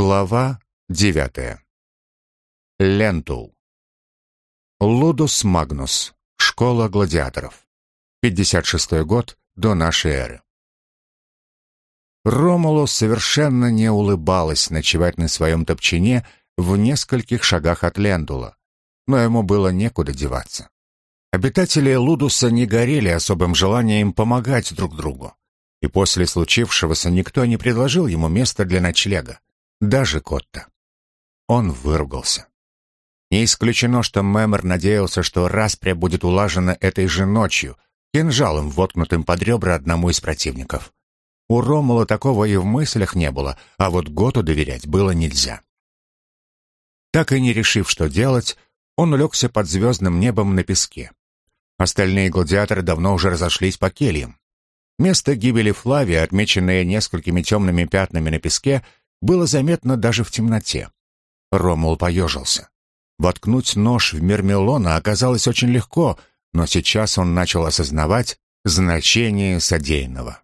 Глава девятая. Лентул. Лудус Магнус. Школа гладиаторов. 56 год до нашей эры. Ромулу совершенно не улыбалось ночевать на своем топчане в нескольких шагах от Лентула, но ему было некуда деваться. Обитатели Лудуса не горели особым желанием помогать друг другу, и после случившегося никто не предложил ему места для ночлега даже Котта. Он выругался. Не исключено, что Мэмор надеялся, что распря будет улажена этой же ночью, кинжалом, воткнутым под ребра одному из противников. У Ромула такого и в мыслях не было, а вот Готу доверять было нельзя. Так и не решив, что делать, он улегся под звездным небом на песке. Остальные гладиаторы давно уже разошлись по кельям. Место гибели Флавия, отмеченное несколькими темными пятнами на песке, было заметно даже в темноте. Ромул поежился. Воткнуть нож в Мермелона оказалось очень легко, но сейчас он начал осознавать значение содеянного.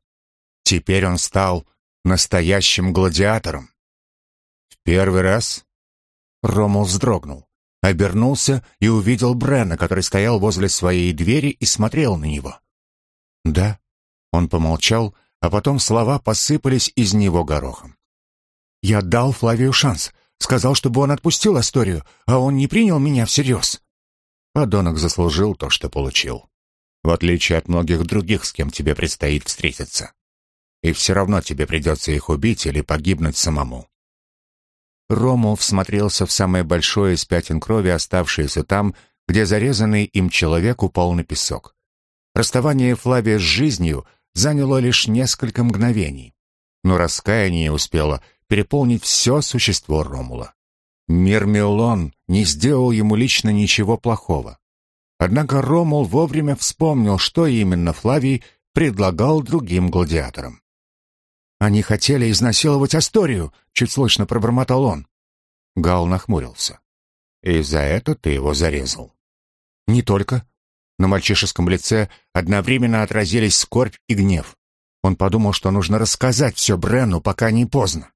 Теперь он стал настоящим гладиатором. В первый раз Ромул вздрогнул, обернулся и увидел Брена, который стоял возле своей двери и смотрел на него. «Да», — он помолчал, а потом слова посыпались из него горохом. Я дал Флавию шанс. Сказал, чтобы он отпустил Асторию, а он не принял меня всерьез. Подонок заслужил то, что получил. В отличие от многих других, с кем тебе предстоит встретиться. И все равно тебе придется их убить или погибнуть самому. Ромул всмотрелся в самое большое из пятен крови, оставшееся там, где зарезанный им человек упал на песок. Расставание Флавия с жизнью заняло лишь несколько мгновений, но раскаяние успело переполнить все существо Ромула. Мирмелон не сделал ему лично ничего плохого. Однако Ромул вовремя вспомнил, что именно Флавий предлагал другим гладиаторам. «Они хотели изнасиловать Асторию», — чуть слышно пробормотал он. Гал нахмурился. «И за это ты его зарезал?» «Не только». На мальчишеском лице одновременно отразились скорбь и гнев. Он подумал, что нужно рассказать все Бренну, пока не поздно.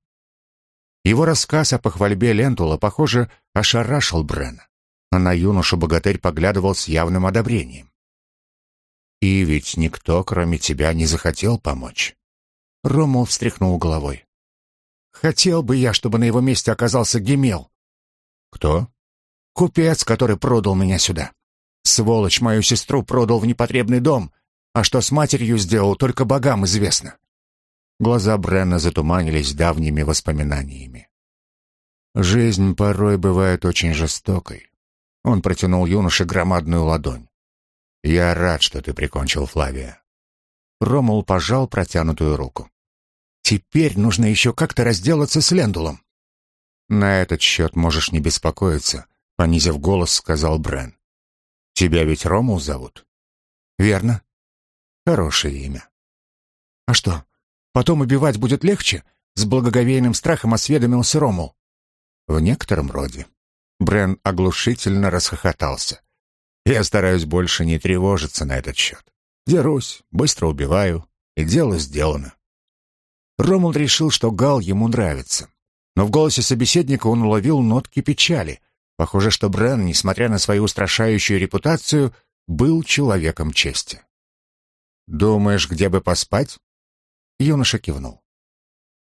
Его рассказ о похвальбе Лентула, похоже, ошарашил Брена. А на юношу богатырь поглядывал с явным одобрением. «И ведь никто, кроме тебя, не захотел помочь». Ромул встряхнул головой. «Хотел бы я, чтобы на его месте оказался Гемел». «Кто?» «Купец, который продал меня сюда. Сволочь мою сестру продал в непотребный дом, а что с матерью сделал, только богам известно. Глаза Бренна затуманились давними воспоминаниями. Жизнь порой бывает очень жестокой. Он протянул юноше громадную ладонь. «Я рад, что ты прикончил Флавия». Ромул пожал протянутую руку. «Теперь нужно еще как-то разделаться с Лендулом». «На этот счет можешь не беспокоиться», — понизив голос, сказал Брен. «Тебя ведь Ромул зовут?» «Верно». «Хорошее имя». «А что, Потом убивать будет легче?» С благоговейным страхом осведомился Ромул. «В некотором роде». Брен оглушительно расхохотался. «Я стараюсь больше не тревожиться на этот счет. Дерусь, быстро убиваю, и дело сделано». Ромул решил, что Гал ему нравится. Но в голосе собеседника он уловил нотки печали. Похоже, что Брен, несмотря на свою устрашающую репутацию, был человеком чести. «Думаешь, где бы поспать?» Юноша кивнул.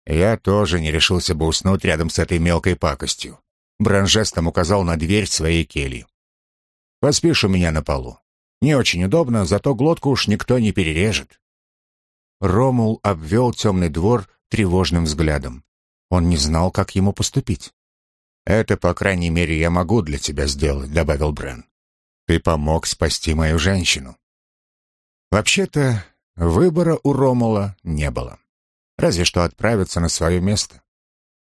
Я тоже не решился бы уснуть рядом с этой мелкой пакостью. Бран указал на дверь своей кельи. «Поспишь у меня на полу. Не очень удобно, зато глотку уж никто не перережет». Ромул обвел темный двор тревожным взглядом. Он не знал, как ему поступить. «Это, по крайней мере, я могу для тебя сделать», — добавил Брен. «Ты помог спасти мою женщину». Вообще-то, Выбора у Ромула не было. Разве что отправиться на свое место.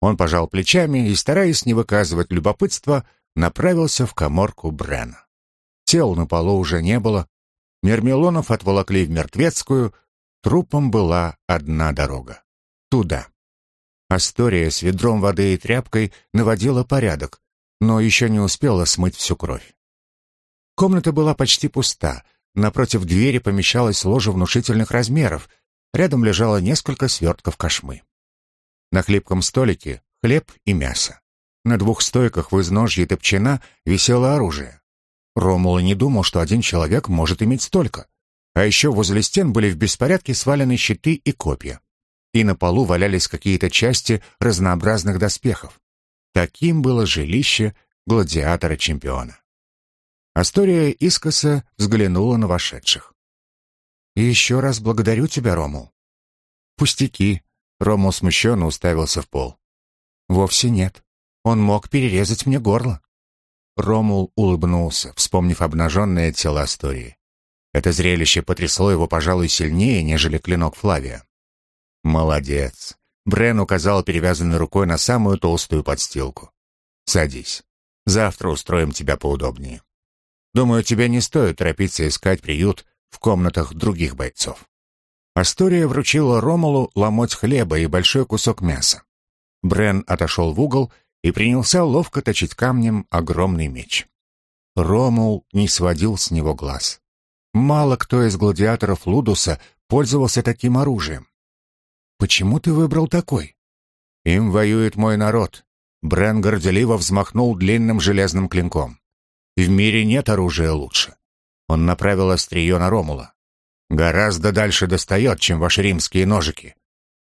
Он пожал плечами и, стараясь не выказывать любопытства, направился в коморку Брена. Тел на полу уже не было. Мермелонов отволокли в мертвецкую. Трупом была одна дорога. Туда. Астория с ведром воды и тряпкой наводила порядок, но еще не успела смыть всю кровь. Комната была почти пуста — Напротив двери помещалась ложа внушительных размеров. Рядом лежало несколько свертков кошмы. На хлипком столике хлеб и мясо. На двух стойках в изножье топчина висело оружие. Ромул не думал, что один человек может иметь столько. А еще возле стен были в беспорядке свалены щиты и копья. И на полу валялись какие-то части разнообразных доспехов. Таким было жилище гладиатора-чемпиона. Астория искоса взглянула на вошедших. «И еще раз благодарю тебя, Ромул». «Пустяки», — Ромул смущенно уставился в пол. «Вовсе нет. Он мог перерезать мне горло». Ромул улыбнулся, вспомнив обнаженное тело Астории. Это зрелище потрясло его, пожалуй, сильнее, нежели клинок Флавия. «Молодец!» Брен указал перевязанной рукой на самую толстую подстилку. «Садись. Завтра устроим тебя поудобнее. Думаю, тебе не стоит торопиться искать приют в комнатах других бойцов». Астория вручила Ромулу ломоть хлеба и большой кусок мяса. Брен отошел в угол и принялся ловко точить камнем огромный меч. Ромул не сводил с него глаз. Мало кто из гладиаторов Лудуса пользовался таким оружием. «Почему ты выбрал такой?» «Им воюет мой народ». Брен горделиво взмахнул длинным железным клинком. «В мире нет оружия лучше». Он направил острие на Ромула. «Гораздо дальше достает, чем ваши римские ножики.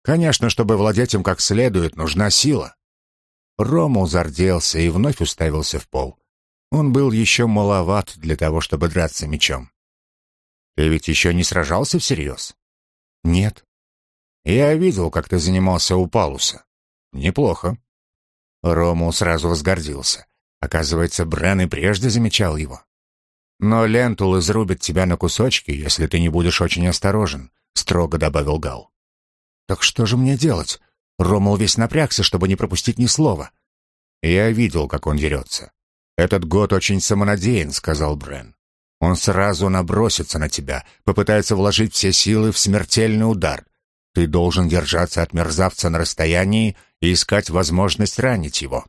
Конечно, чтобы владеть им как следует, нужна сила». Ромул зарделся и вновь уставился в пол. Он был еще маловат для того, чтобы драться мечом. Ты ведь еще не сражался всерьез? Нет. Я видел, как ты занимался у Палуса. Неплохо. Ромул сразу возгордился. Оказывается, Брен и прежде замечал его. Но Лентул изрубит тебя на кусочки, если ты не будешь очень осторожен, строго добавил Гал. Так что же мне делать? Ромул весь напрягся, чтобы не пропустить ни слова. Я видел, как он дерется. Этот год очень самонадеян, сказал Брен. Он сразу набросится на тебя, попытается вложить все силы в смертельный удар. Ты должен держаться от мерзавца на расстоянии и искать возможность ранить его.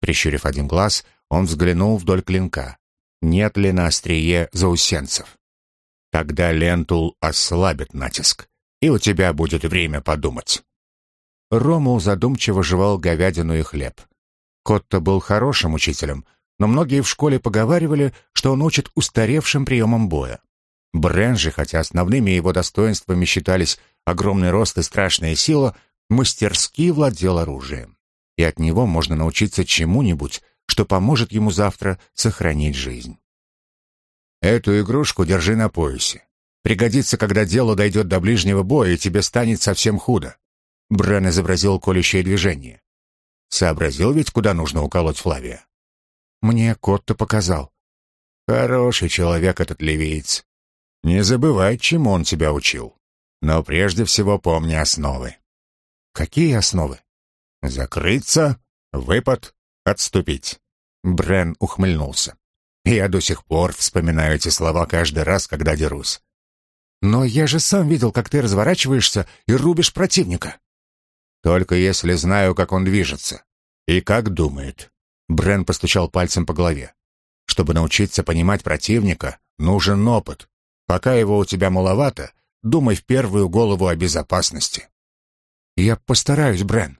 Прищурив один глаз, он взглянул вдоль клинка. Нет ли на острие заусенцев? Тогда Лентул ослабит натиск, и у тебя будет время подумать. Ромул задумчиво жевал говядину и хлеб. Котто был хорошим учителем — но многие в школе поговаривали, что он учит устаревшим приемам боя. Брен хотя основными его достоинствами считались огромный рост и страшная сила, мастерски владел оружием. И от него можно научиться чему-нибудь, что поможет ему завтра сохранить жизнь. Эту игрушку держи на поясе. Пригодится, когда дело дойдет до ближнего боя, и тебе станет совсем худо. Брен изобразил колющее движение. Сообразил ведь, куда нужно уколоть Флавия? Мне кот-то показал. Хороший человек этот ливиец. Не забывай, чему он тебя учил. Но прежде всего помни основы. Какие основы? Закрыться, выпад, отступить. Брен ухмыльнулся. Я до сих пор вспоминаю эти слова каждый раз, когда дерусь. Но я же сам видел, как ты разворачиваешься и рубишь противника. Только если знаю, как он движется и как думает. Брен постучал пальцем по голове. Чтобы научиться понимать противника, нужен опыт. Пока его у тебя маловато, думай в первую голову о безопасности. Я постараюсь, Брен.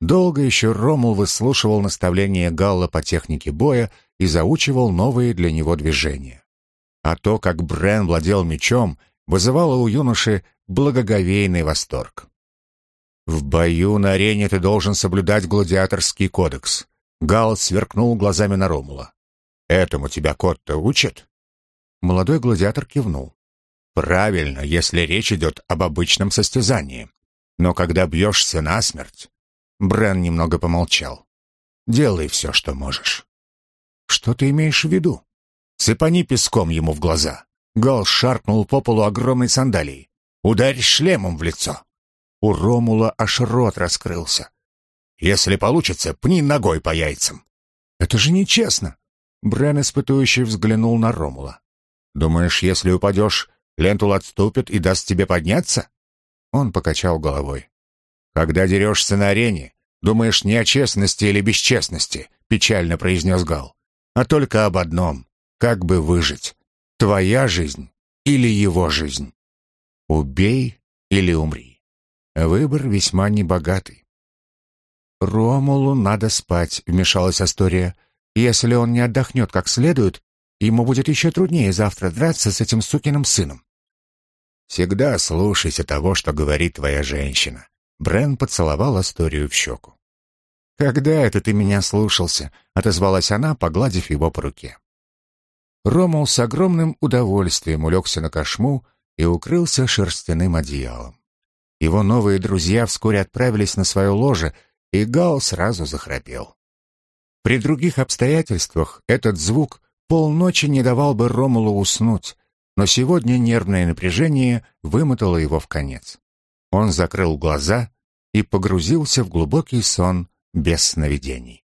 Долго еще Ромул выслушивал наставления Галла по технике боя и заучивал новые для него движения. А то, как Брен владел мечом, вызывало у юноши благоговейный восторг. В бою на арене ты должен соблюдать гладиаторский кодекс. Гал сверкнул глазами на Ромула. «Этому тебя кот-то учит?» Молодой гладиатор кивнул. «Правильно, если речь идет об обычном состязании. Но когда бьешься насмерть...» Брен немного помолчал. «Делай все, что можешь». «Что ты имеешь в виду?» «Сыпани песком ему в глаза». Гал шаркнул по полу огромной сандалией. «Ударь шлемом в лицо». У Ромула аж рот раскрылся. Если получится, пни ногой по яйцам. Это же нечестно. Брен испытующий взглянул на Ромула. Думаешь, если упадешь, Лентул отступит и даст тебе подняться? Он покачал головой. Когда дерешься на арене, думаешь не о честности или бесчестности, печально произнес Гал, а только об одном: как бы выжить. Твоя жизнь или его жизнь. Убей или умри. Выбор весьма небогатый. «Ромулу надо спать», — вмешалась Астория. «Если он не отдохнет как следует, ему будет еще труднее завтра драться с этим сукиным сыном». «Всегда слушайся того, что говорит твоя женщина». Брен поцеловал Асторию в щеку. «Когда это ты меня слушался?» — отозвалась она, погладив его по руке. Ромул с огромным удовольствием улегся на кошму и укрылся шерстяным одеялом. Его новые друзья вскоре отправились на свое ложе, и Гал сразу захрапел. При других обстоятельствах этот звук полночи не давал бы Ромулу уснуть, но сегодня нервное напряжение вымотало его в конец. Он закрыл глаза и погрузился в глубокий сон без сновидений.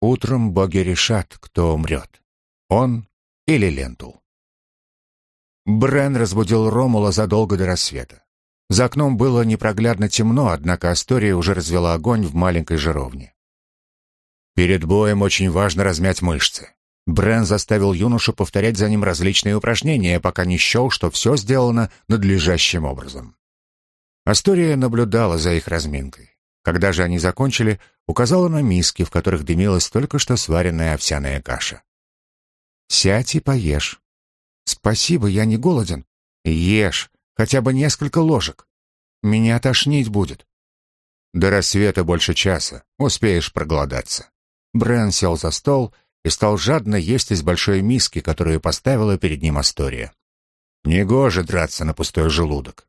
Утром боги решат, кто умрет, он или Лентул. Брен разбудил Ромула задолго до рассвета. За окном было непроглядно темно, однако Астория уже развела огонь в маленькой жировне. Перед боем очень важно размять мышцы. Брен заставил юношу повторять за ним различные упражнения, пока не счел, что все сделано надлежащим образом. Астория наблюдала за их разминкой. Когда же они закончили, указала на миски, в которых дымилась только что сваренная овсяная каша. «Сядь и поешь». «Спасибо, я не голоден». «Ешь, хотя бы несколько ложек. Меня тошнить будет». «До рассвета больше часа, успеешь проголодаться». Брэн сел за стол и стал жадно есть из большой миски, которую поставила перед ним Астория. Негоже драться на пустой желудок.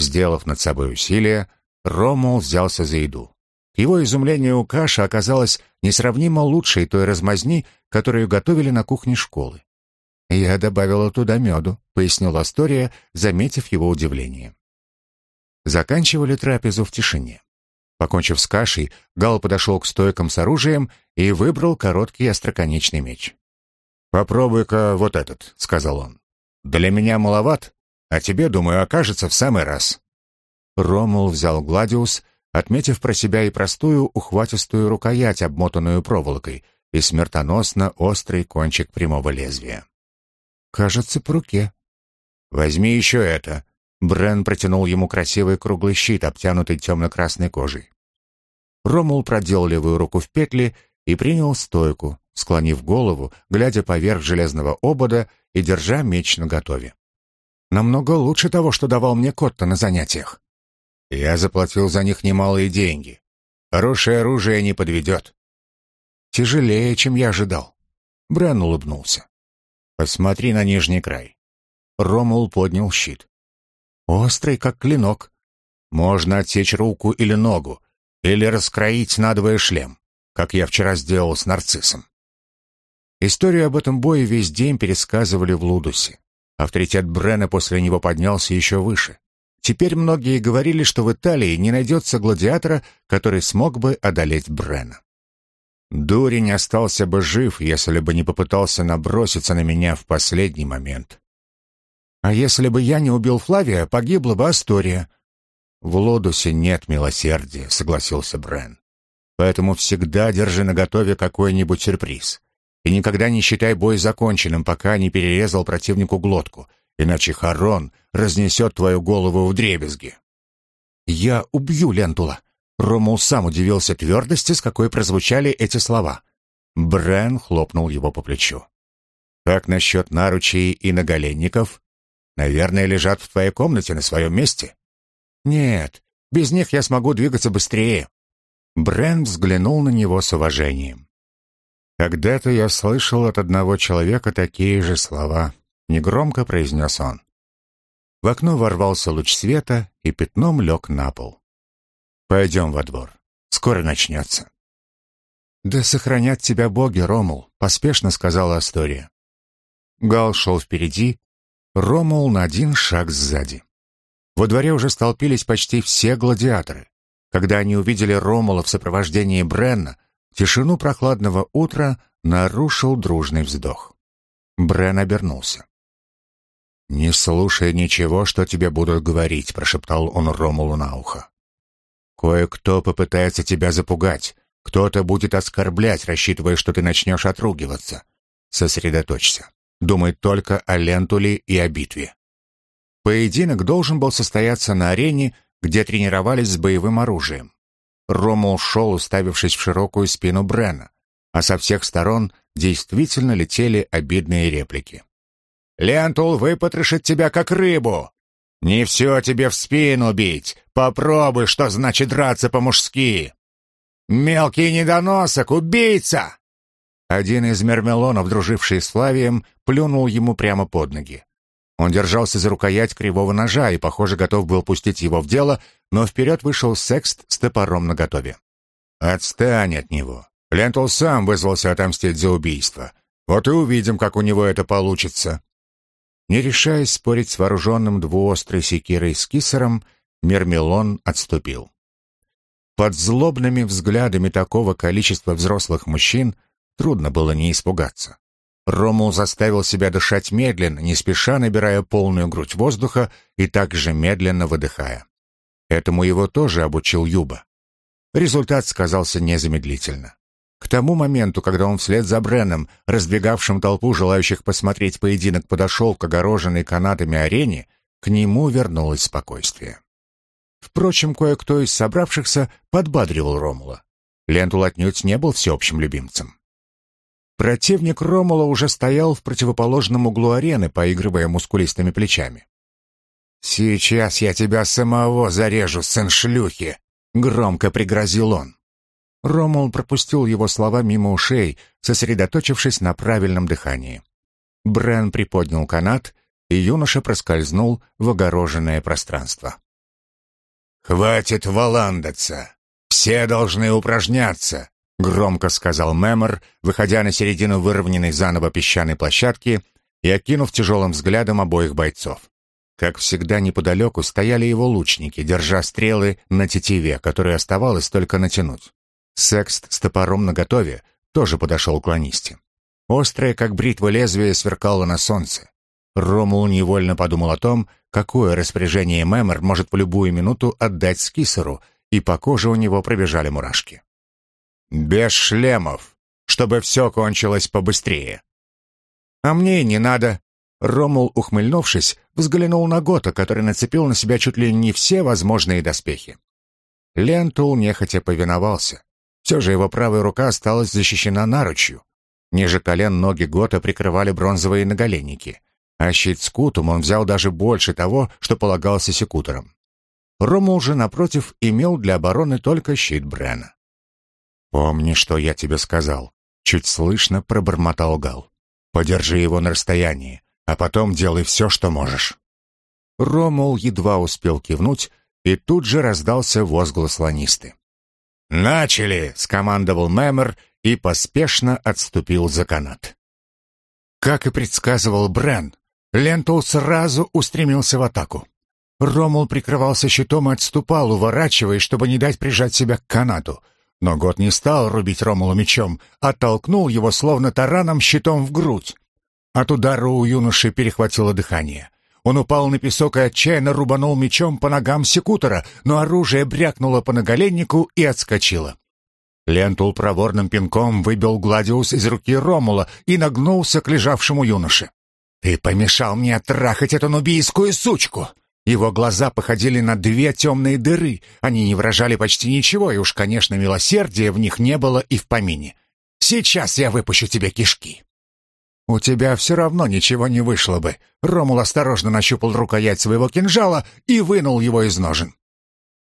Сделав над собой усилие, Ромул взялся за еду. К его изумлению каша оказалась несравнимо лучшей той размазни, которую готовили на кухне школы. «Я добавила туда меду», — пояснила Астория, заметив его удивление. Заканчивали трапезу в тишине. Покончив с кашей, Гал подошел к стойкам с оружием и выбрал короткий остроконечный меч. «Попробуй-ка вот этот», — сказал он. «Для меня маловат, а тебе, думаю, окажется в самый раз». Ромул взял Гладиус, отметив про себя и простую ухватистую рукоять, обмотанную проволокой, и смертоносно острый кончик прямого лезвия. «Кажется, по руке». «Возьми еще это», Брен протянул ему красивый круглый щит, обтянутый темно-красной кожей. Ромул продел левую руку в петли и принял стойку, склонив голову, глядя поверх железного обода и держа меч наготове. «Намного лучше того, что давал мне Котта на занятиях». «Я заплатил за них немалые деньги. Хорошее оружие не подведет». «Тяжелее, чем я ожидал». Брен улыбнулся. «Посмотри на нижний край». Ромул поднял щит. Острый, как клинок. Можно отсечь руку или ногу, или раскроить надвое шлем, как я вчера сделал с нарциссом. Историю об этом бое весь день пересказывали в Лудусе. Авторитет Брена после него поднялся еще выше. Теперь многие говорили, что в Италии не найдется гладиатора, который смог бы одолеть Брена. Дурень остался бы жив, если бы не попытался наброситься на меня в последний момент. А если бы я не убил Флавия, погибла бы Астория. В Лодусе нет милосердия, согласился Брен. Поэтому всегда держи наготове какой-нибудь сюрприз. И никогда не считай бой законченным, пока не перерезал противнику глотку, иначе Харон разнесет твою голову в дребезги. Я убью Лентула. Ромул сам удивился твердости, с какой прозвучали эти слова. Брен хлопнул его по плечу. «Как насчет наручей и наголенников?» Наверное, лежат в твоей комнате на своем месте. Нет, без них я смогу двигаться быстрее. Брент взглянул на него с уважением. Когда-то я слышал от одного человека такие же слова, негромко произнес он. В окно ворвался луч света и пятном лег на пол. Пойдем во двор. Скоро начнется. «Да сохранят тебя боги, Ромул», — поспешно сказала Астория. Гал шел впереди, Ромул на один шаг сзади. Во дворе уже столпились почти все гладиаторы. Когда они увидели Ромула в сопровождении Бренна, тишину прохладного утра нарушил дружный вздох. Брен обернулся. «Не слушай ничего, что тебе будут говорить», — прошептал он Ромулу на ухо. «Кое-кто попытается тебя запугать, кто-то будет оскорблять, рассчитывая, что ты начнешь отругиваться. Сосредоточься. Думай только о Лентуле и о битве. Поединок должен был состояться на арене, где тренировались с боевым оружием. Ромул шел, уставившись в широкую спину Брена, а со всех сторон действительно летели обидные реплики. «Лентул выпотрошит тебя, как рыбу! Не все тебе в спину бить! Попробуй, что значит драться по-мужски! Мелкий недоносок, убийца!» Один из мермелонов, друживший с Флавием, плюнул ему прямо под ноги. Он держался за рукоять кривого ножа и, похоже, готов был пустить его в дело, но вперед вышел секст с топором наготове. «Отстань от него. Лентул сам вызвался отомстить за убийство. Вот и увидим, как у него это получится». Не решаясь спорить с вооруженным двуострой секирой скиссором, мирмиллон отступил. Под злобными взглядами такого количества взрослых мужчин трудно было не испугаться. Ромул заставил себя дышать медленно, не спеша набирая полную грудь воздуха и так же медленно выдыхая. Этому его тоже обучил Юба. Результат сказался незамедлительно. К тому моменту, когда он вслед за Бреном, раздвигавшим толпу желающих посмотреть поединок, подошел к огороженной канатами арене, к нему вернулось спокойствие. Впрочем, кое-кто из собравшихся подбадривал Ромула. Лентул отнюдь не был всеобщим любимцем. Противник Ромула уже стоял в противоположном углу арены, поигрывая мускулистыми плечами. «Сейчас я тебя самого зарежу, сын шлюхи!» — громко пригрозил он. Ромул пропустил его слова мимо ушей, сосредоточившись на правильном дыхании. Брен приподнял канат, и юноша проскользнул в огороженное пространство. «Хватит валандаться! Все должны упражняться!» Громко сказал Мемор, выходя на середину выровненной заново песчаной площадки и окинув тяжелым взглядом обоих бойцов. Как всегда, неподалеку стояли его лучники, держа стрелы на тетиве, которые оставалось только натянуть. Секст с топором наготове тоже подошел к ланисте. Острое, как бритва лезвие, сверкало на солнце. Ромул невольно подумал о том, какое распоряжение Мемор может в любую минуту отдать Скисеру, и по коже у него пробежали мурашки. Без шлемов, чтобы все кончилось побыстрее. А мне не надо. Ромул, ухмыльнувшись, взглянул на Гота, который нацепил на себя чуть ли не все возможные доспехи. Лентул нехотя повиновался. Все же его правая рука осталась защищена наручью. Ниже колен ноги Гота прикрывали бронзовые наголенники, а щит скутум он взял даже больше того, что полагался секуторам. Ромул же, напротив, имел для обороны только щит Брена. «Помни, что я тебе сказал», — чуть слышно пробормотал Гал. «Подержи его на расстоянии, а потом делай все, что можешь». Ромул едва успел кивнуть, и тут же раздался возглас ланисты. «Начали!» — скомандовал Мемор и поспешно отступил за канат. Как и предсказывал Брен, Лентул сразу устремился в атаку. Ромул прикрывался щитом и отступал, уворачиваясь, чтобы не дать прижать себя к канату. Но Гот не стал рубить Ромулу мечом, а толкнул его словно тараном щитом в грудь. От удара у юноши перехватило дыхание. Он упал на песок и отчаянно рубанул мечом по ногам секутора, но оружие брякнуло по наголеннику и отскочило. Лентул проворным пинком выбил гладиус из руки Ромула и нагнулся к лежавшему юноше. «Ты помешал мне трахать эту нубийскую сучку! Его глаза походили на две темные дыры. Они не выражали почти ничего, и уж, конечно, милосердия в них не было и в помине. «Сейчас я выпущу тебе кишки». «У тебя все равно ничего не вышло бы». Ромул осторожно нащупал рукоять своего кинжала и вынул его из ножен.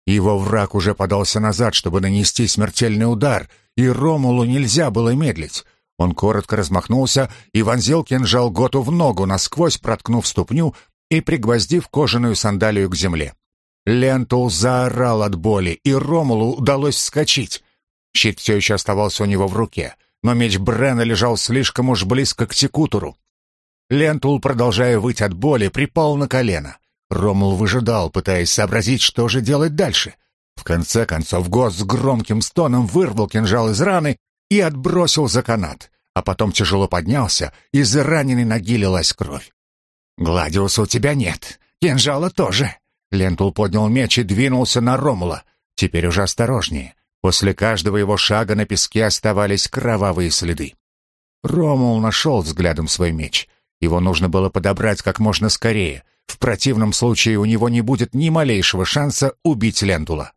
Его враг уже подался назад, чтобы нанести смертельный удар, и Ромулу нельзя было медлить. Он коротко размахнулся и вонзил кинжал Готу в ногу, насквозь проткнув ступню, и пригвоздив кожаную сандалию к земле. Лентул заорал от боли, и Ромулу удалось вскочить. Щит все еще оставался у него в руке, но меч Брена лежал слишком уж близко к секутору. Лентул, продолжая выть от боли, припал на колено. Ромул выжидал, пытаясь сообразить, что же делать дальше. В конце концов, гот с громким стоном вырвал кинжал из раны и отбросил за канат, а потом тяжело поднялся, из раненой ноги лилась кровь. «Гладиуса у тебя нет. Кинжала тоже». Лентул поднял меч и двинулся на Ромула. Теперь уже осторожнее. После каждого его шага на песке оставались кровавые следы. Ромул нашел взглядом свой меч. Его нужно было подобрать как можно скорее. В противном случае у него не будет ни малейшего шанса убить Лентула.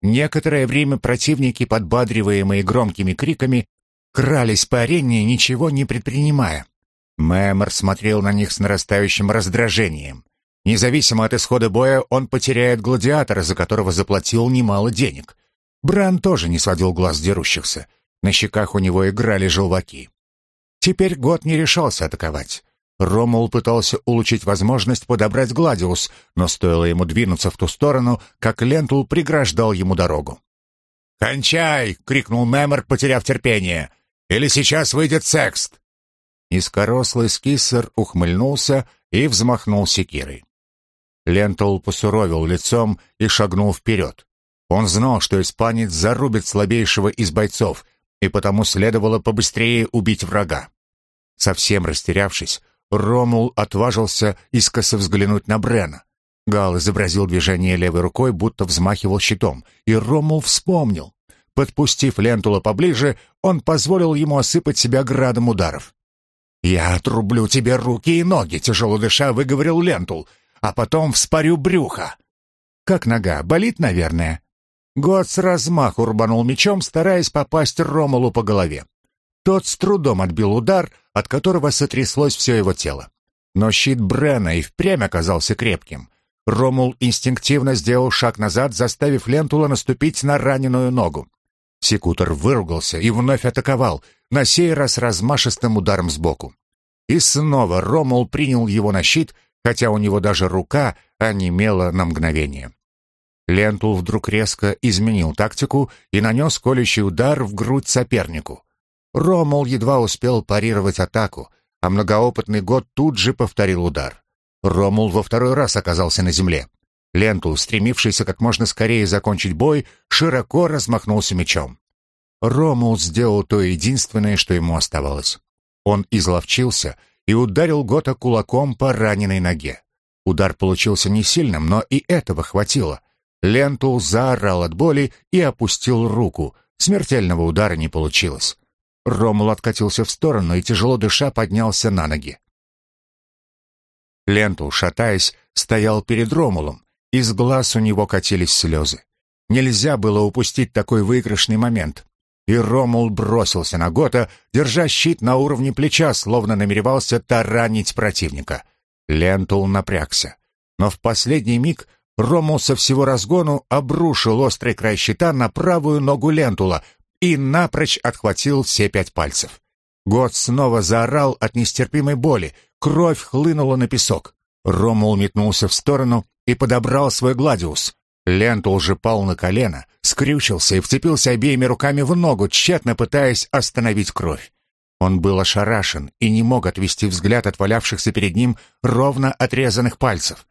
Некоторое время противники, подбадриваемые громкими криками, крались по арене, ничего не предпринимая. Мэмор смотрел на них с нарастающим раздражением. Независимо от исхода боя, он потеряет гладиатора, за которого заплатил немало денег. Брен тоже не сводил глаз с дерущихся. На щеках у него играли желваки. Теперь гот не решался атаковать. Ромул пытался улучшить возможность подобрать гладиус, но стоило ему двинуться в ту сторону, как Лентул преграждал ему дорогу. «Кончай!» — крикнул Мемор, потеряв терпение. «Или сейчас выйдет секст!» Низкорослый скиссор ухмыльнулся и взмахнул секирой. Лентул посуровил лицом и шагнул вперед. Он знал, что испанец зарубит слабейшего из бойцов, и потому следовало побыстрее убить врага. Совсем растерявшись, Ромул отважился искоса взглянуть на Брена. Галл изобразил движение левой рукой, будто взмахивал щитом, и Ромул вспомнил. Подпустив Лентула поближе, он позволил ему осыпать себя градом ударов. «Я отрублю тебе руки и ноги», — тяжело дыша выговорил Лентул, «а потом вспорю брюхо». «Как нога? Болит, наверное?» Гот с размаху рубанул мечом, стараясь попасть Ромулу по голове. Тот с трудом отбил удар, от которого сотряслось все его тело. Но щит Брена и впрямь оказался крепким. Ромул инстинктивно сделал шаг назад, заставив Лентула наступить на раненую ногу. Секутор выругался и вновь атаковал, на сей раз размашистым ударом сбоку. И снова Ромул принял его на щит, хотя у него даже рука онемела на мгновение. Лентул вдруг резко изменил тактику и нанес колющий удар в грудь сопернику. Ромул едва успел парировать атаку, а многоопытный гот тут же повторил удар. Ромул во второй раз оказался на земле. Лентул, стремившийся как можно скорее закончить бой, широко размахнулся мечом. Ромул сделал то единственное, что ему оставалось. Он изловчился и ударил гота кулаком по раненой ноге. Удар получился не сильным, но и этого хватило. Лентул заорал от боли и опустил руку. Смертельного удара не получилось. Ромул откатился в сторону и, тяжело дыша, поднялся на ноги. Лентул, шатаясь, стоял перед Ромулом. Из глаз у него катились слезы. Нельзя было упустить такой выигрышный момент. И Ромул бросился на гота, держа щит на уровне плеча, словно намеревался таранить противника. Лентул напрягся. Но в последний миг Ромул со всего разгону обрушил острый край щита на правую ногу Лентула и напрочь отхватил все пять пальцев. Год снова заорал от нестерпимой боли, кровь хлынула на песок. Ромул метнулся в сторону и подобрал свой гладиус. Лентул же пал на колено, скрючился и вцепился обеими руками в ногу, тщетно пытаясь остановить кровь. Он был ошарашен и не мог отвести взгляд от валявшихся перед ним ровно отрезанных пальцев.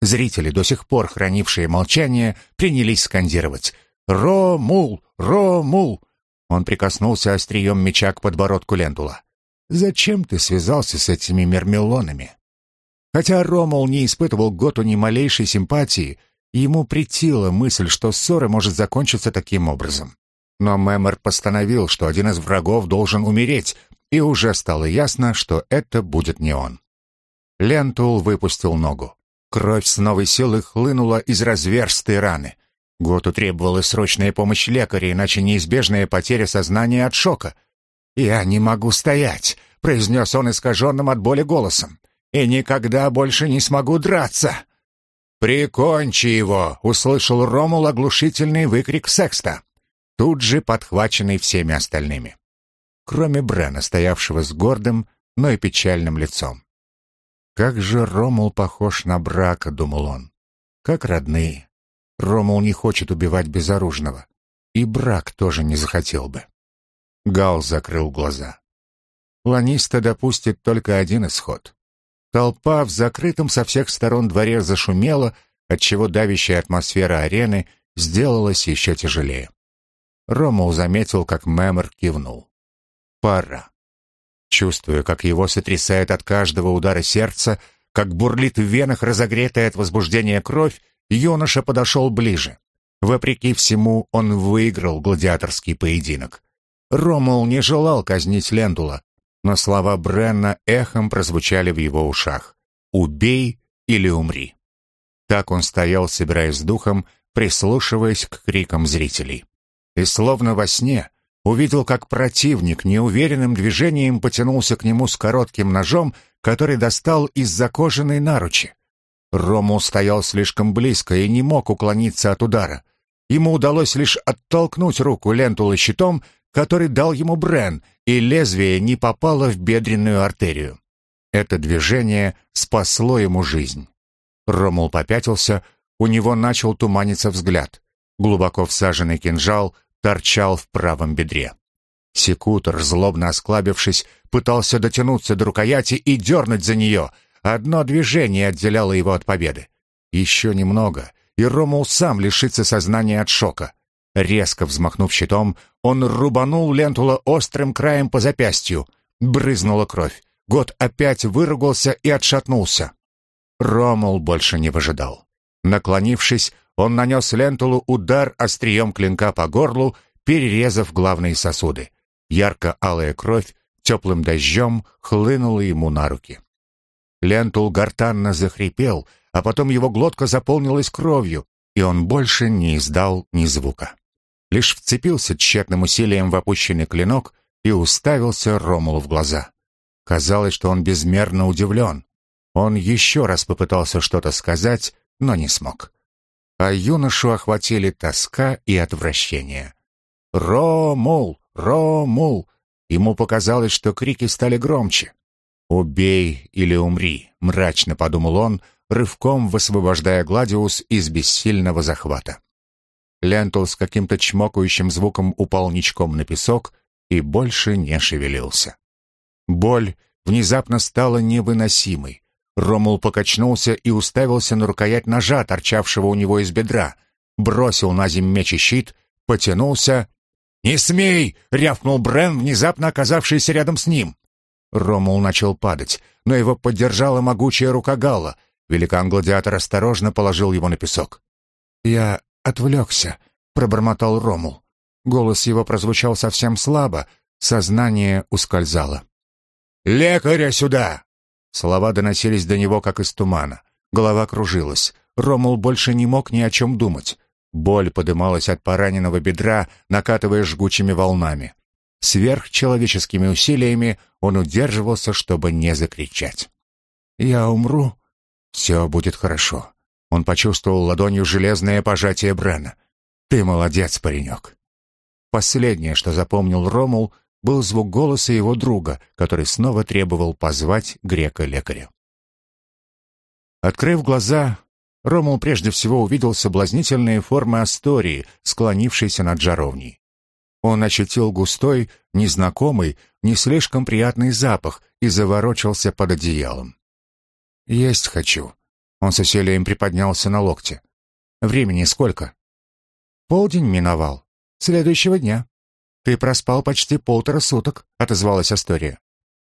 Зрители, до сих пор хранившие молчание, принялись скандировать «Ромул! Ромул!» Он прикоснулся острием меча к подбородку Лентула. «Зачем ты связался с этими мирмиллонами?» Хотя Ромул не испытывал готу ни малейшей симпатии, ему претила мысль, что ссора может закончиться таким образом. Но Мемор постановил, что один из врагов должен умереть, и уже стало ясно, что это будет не он. Лентул выпустил ногу. Кровь с новой силой хлынула из разверстой раны. Готу требовалась срочная помощь лекаря, иначе неизбежная потеря сознания от шока. «Я не могу стоять», — произнес он искаженным от боли голосом, «и никогда больше не смогу драться». «Прикончи его!» — услышал Ромул оглушительный выкрик Секста, тут же подхваченный всеми остальными, кроме Брена, стоявшего с гордым, но и печальным лицом. Как же Ромул похож на брака, думал он. Как родные. Ромул не хочет убивать безоружного. И брак тоже не захотел бы. Гал закрыл глаза. Ланиста допустит только один исход. Толпа в закрытом со всех сторон дворе зашумела, отчего давящая атмосфера арены сделалась еще тяжелее. Ромул заметил, как Мэмор кивнул. «Пора». Чувствуя, как его сотрясает от каждого удара сердца, как бурлит в венах разогретая от возбуждения кровь, юноша подошел ближе. Вопреки всему, он выиграл гладиаторский поединок. Ромул не желал казнить Лендула, но слова Бренна эхом прозвучали в его ушах. «Убей или умри». Так он стоял, собираясь с духом, прислушиваясь к крикам зрителей. И словно во сне увидел, как противник неуверенным движением потянулся к нему с коротким ножом, который достал из-за кожаной наручи. Ромул стоял слишком близко и не мог уклониться от удара. Ему удалось лишь оттолкнуть руку Лентула щитом, который дал ему Брен, и лезвие не попало в бедренную артерию. Это движение спасло ему жизнь. Ромул попятился, у него начал туманиться взгляд. Глубоко всаженный кинжал торчал в правом бедре. Секутор, злобно осклабившись, пытался дотянуться до рукояти и дернуть за нее. Одно движение отделяло его от победы. Еще немного, и Ромул сам лишится сознания от шока. Резко взмахнув щитом, он рубанул Лентула острым краем по запястью. Брызнула кровь. Год опять выругался и отшатнулся. Ромул больше не выжидал. Наклонившись, он нанес Лентулу удар острием клинка по горлу, перерезав главные сосуды. Ярко-алая кровь теплым дождем хлынула ему на руки. Лентул гортанно захрипел, а потом его глотка заполнилась кровью, и он больше не издал ни звука лишь вцепился тщетным усилием в опущенный клинок и уставился Ромулу в глаза. Казалось, что он безмерно удивлен. Он еще раз попытался что-то сказать, но не смог. А юношу охватили тоска и отвращение. «Ромул! Ромул!» Ему показалось, что крики стали громче. «Убей или умри!» — мрачно подумал он, рывком высвобождая Гладиус из бессильного захвата. Лентул с каким-то чмокающим звуком упал ничком на песок и больше не шевелился. Боль внезапно стала невыносимой. Ромул покачнулся и уставился на рукоять ножа, торчавшего у него из бедра. Бросил на земь меч и щит, потянулся. «Не смей!» — рявкнул Брен, внезапно оказавшийся рядом с ним. Ромул начал падать, но его поддержала могучая рука Галла. Великан-гладиатор осторожно положил его на песок. «Я отвлекся», — пробормотал Ромул. Голос его прозвучал совсем слабо, сознание ускользало. «Лекаря сюда!» Слова доносились до него, как из тумана. Голова кружилась. Ромул больше не мог ни о чем думать. Боль подымалась от пораненного бедра, накатывая жгучими волнами. Сверхчеловеческими усилиями он удерживался, чтобы не закричать. «Я умру. Все будет хорошо. Он почувствовал ладонью железное пожатие Брена. «Ты молодец, паренек». Последнее, что запомнил Ромул, был звук голоса его друга, который снова требовал позвать грека-лекаря. Открыв глаза, Ромул прежде всего увидел соблазнительные формы Астории, склонившейся над жаровней. Он ощутил густой, незнакомый, не слишком приятный запах и заворочился под одеялом. «Есть хочу», он с усилием приподнялся на локте. «Времени сколько?» «Полдень миновал. Следующего дня. Ты проспал почти полтора суток», — отозвалась Астория.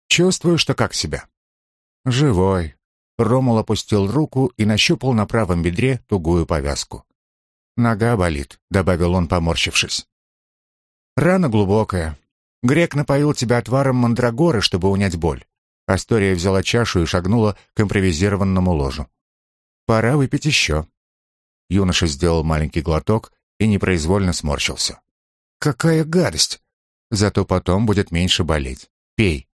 «Чувствую, что как себя». «Живой». Ромул опустил руку и нащупал на правом бедре тугую повязку. «Нога болит», — добавил он, поморщившись. «Рана глубокая. Грек напоил тебя отваром мандрагоры, чтобы унять боль». Астория взяла чашу и шагнула к импровизированному ложу. Пора выпить еще». Юноша сделал маленький глоток и непроизвольно сморщился. «Какая гадость! Зато потом будет меньше болеть. Пей».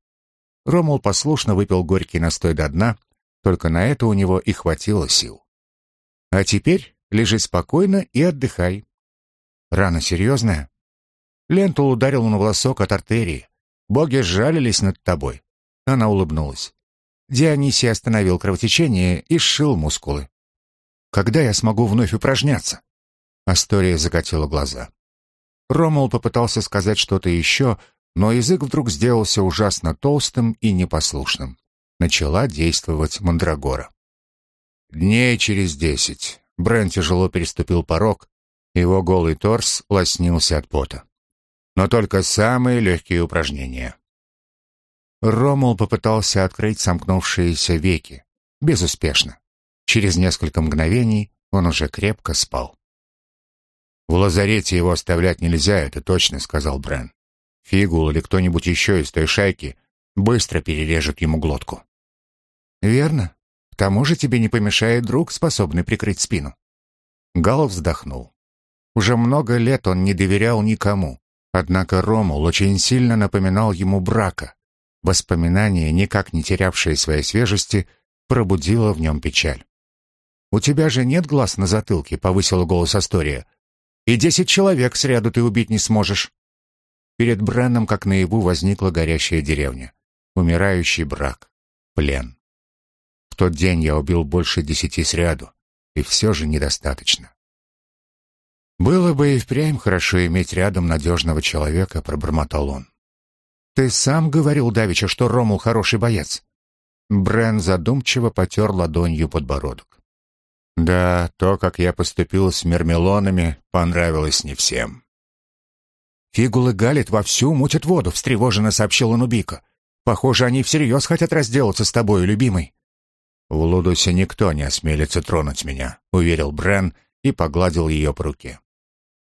Ромул послушно выпил горький настой до дна, только на это у него и хватило сил. «А теперь лежи спокойно и отдыхай». «Рана серьезная?» Лентул ударил на волосок от артерии. «Боги сжалились над тобой». Она улыбнулась. Дионисий остановил кровотечение и сшил мускулы. «Когда я смогу вновь упражняться?» Астория закатила глаза. Ромул попытался сказать что-то еще, но язык вдруг сделался ужасно толстым и непослушным. Начала действовать мандрагора. Дней через десять Брен тяжело переступил порог, его голый торс лоснился от пота. Но только самые легкие упражнения. Ромул попытался открыть сомкнувшиеся веки. Безуспешно. Через несколько мгновений он уже крепко спал. «В лазарете его оставлять нельзя, это точно», — сказал Брен. «Фигул или кто-нибудь еще из той шайки быстро перережет ему глотку». «Верно. К тому же тебе не помешает друг, способный прикрыть спину». Гал вздохнул. Уже много лет он не доверял никому, однако Ромул очень сильно напоминал ему брака. Воспоминание, никак не терявшее своей свежести, пробудило в нем печаль. «У тебя же нет глаз на затылке», — повысила голос Астория. «И десять человек сряду ты убить не сможешь». Перед Бренном, как наяву, возникла горящая деревня. Умирающий брак. Плен. В тот день я убил больше десяти сряду, и все же недостаточно. «Было бы и впрямь хорошо иметь рядом надежного человека», — пробормотал он. «Ты сам говорил, Давича, что Ромул хороший боец». Брен задумчиво потер ладонью подбородок. «Да, то, как я поступил с мермелонами, понравилось не всем». «Фигулы Галит вовсю мутят воду», — встревоженно сообщила Нубика. «Похоже, они всерьез хотят разделаться с тобой, любимый». «В Лудусе никто не осмелится тронуть меня», — уверил Брен и погладил ее по руке.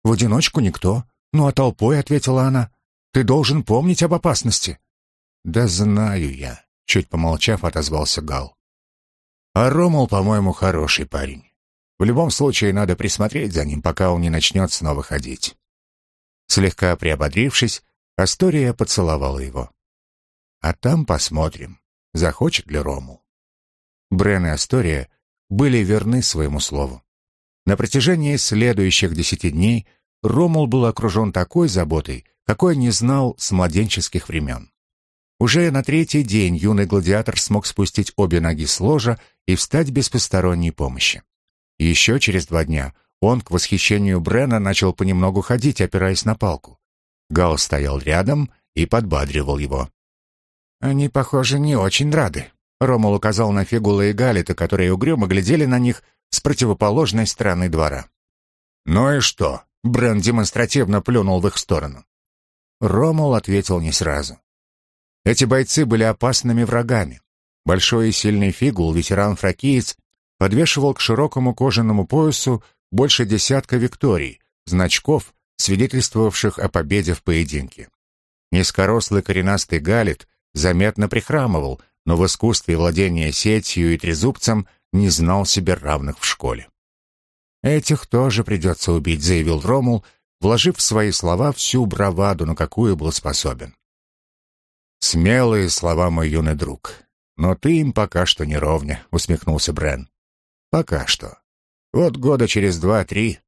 «В одиночку никто. Ну а толпой», — ответила она. «Ты должен помнить об опасности». «Да знаю я», — чуть помолчав, отозвался Гал. «А Ромул, по-моему, хороший парень. В любом случае, надо присмотреть за ним, пока он не начнет снова ходить». Слегка приободрившись, Астория поцеловала его. «А там посмотрим, захочет ли Рому». Брен и Астория были верны своему слову. На протяжении следующих десяти дней Ромул был окружен такой заботой, какой не знал с младенческих времен. Уже на третий день юный гладиатор смог спустить обе ноги с ложа и встать без посторонней помощи. Еще через два дня он, к восхищению Брена, начал понемногу ходить, опираясь на палку. Гал стоял рядом и подбадривал его. «Они, похоже, не очень рады», — Ромул указал на Фигула и Галита, которые угрюмо глядели на них с противоположной стороны двора. «Ну и что?» — Брен демонстративно плюнул в их сторону. Ромул ответил не сразу. Эти бойцы были опасными врагами. Большой и сильный Фигул, ветеран-фракиец, подвешивал к широкому кожаному поясу больше десятка викторий, значков, свидетельствовавших о победе в поединке. Низкорослый коренастый галит заметно прихрамывал, но в искусстве владения сетью и трезубцем не знал себе равных в школе. «Этих тоже придется убить», — заявил Ромул, вложив в свои слова всю браваду, на какую был способен. «Смелые слова, мой юный друг, но ты им пока что не ровня», — усмехнулся Брен. «Пока что. Вот года через два-три.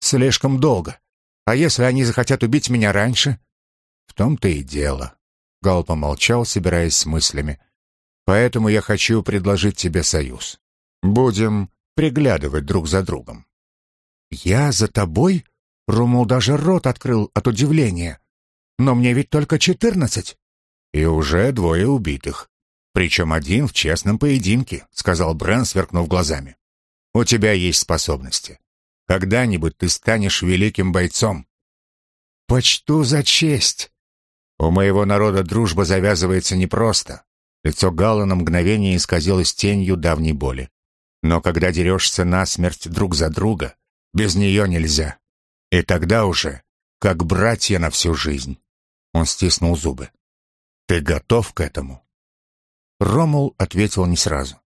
Слишком долго. А если они захотят убить меня раньше? В том-то и дело. Гал помолчал, собираясь с мыслями. Поэтому я хочу предложить тебе союз. Будем приглядывать друг за другом. Я за тобой? Румул даже рот открыл от удивления. Но мне ведь только четырнадцать. И уже двое убитых. Причем один в честном поединке, сказал Брэн, сверкнув глазами. У тебя есть способности. Когда-нибудь ты станешь великим бойцом. Почту за честь. У моего народа дружба завязывается непросто. Лицо Гала на мгновение исказилось тенью давней боли. Но когда дерешься насмерть друг за друга, без нее нельзя. И тогда уже, как братья на всю жизнь. Он стиснул зубы. Ты готов к этому? Ромул ответил не сразу.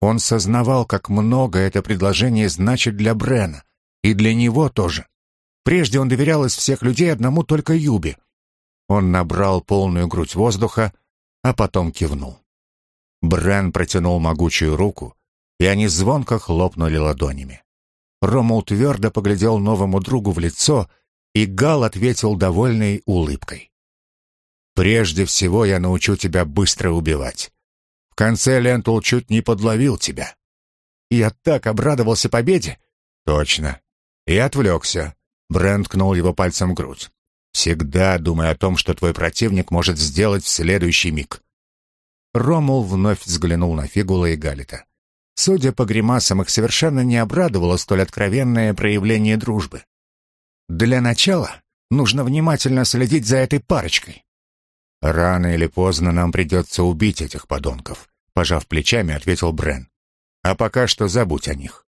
Он сознавал, как много это предложение значит для Брена, и для него тоже. Прежде он доверял из всех людей одному только Юбе. Он набрал полную грудь воздуха, а потом кивнул. Брен протянул могучую руку, и они звонко хлопнули ладонями. Ромул твердо поглядел новому другу в лицо, и Гал ответил довольной улыбкой. «Прежде всего я научу тебя быстро убивать конце Лентул чуть не подловил тебя. Я так обрадовался победе. Точно. И отвлекся. Брент кнул его пальцем в грудь. Всегда думай о том, что твой противник может сделать в следующий миг. Ромул вновь взглянул на Фигула и Галита. Судя по гримасам, их совершенно не обрадовало столь откровенное проявление дружбы. Для начала нужно внимательно следить за этой парочкой. «Рано или поздно нам придется убить этих подонков», — пожав плечами, ответил Брен. «А пока что забудь о них.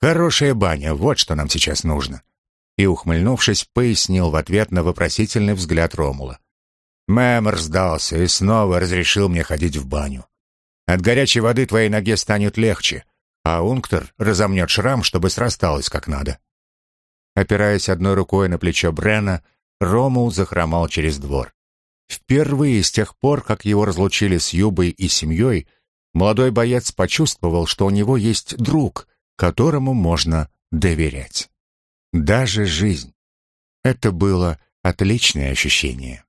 Хорошая баня, вот что нам сейчас нужно». И, ухмыльнувшись, пояснил в ответ на вопросительный взгляд Ромула. Мэмор сдался и снова разрешил мне ходить в баню. От горячей воды твоей ноге станет легче, а Унктер разомнет шрам, чтобы срасталось как надо. Опираясь одной рукой на плечо Брена, Ромул захромал через двор. Впервые с тех пор, как его разлучили с Юбой и семьей, молодой боец почувствовал, что у него есть друг, которому можно доверять. Даже жизнь. Это было отличное ощущение.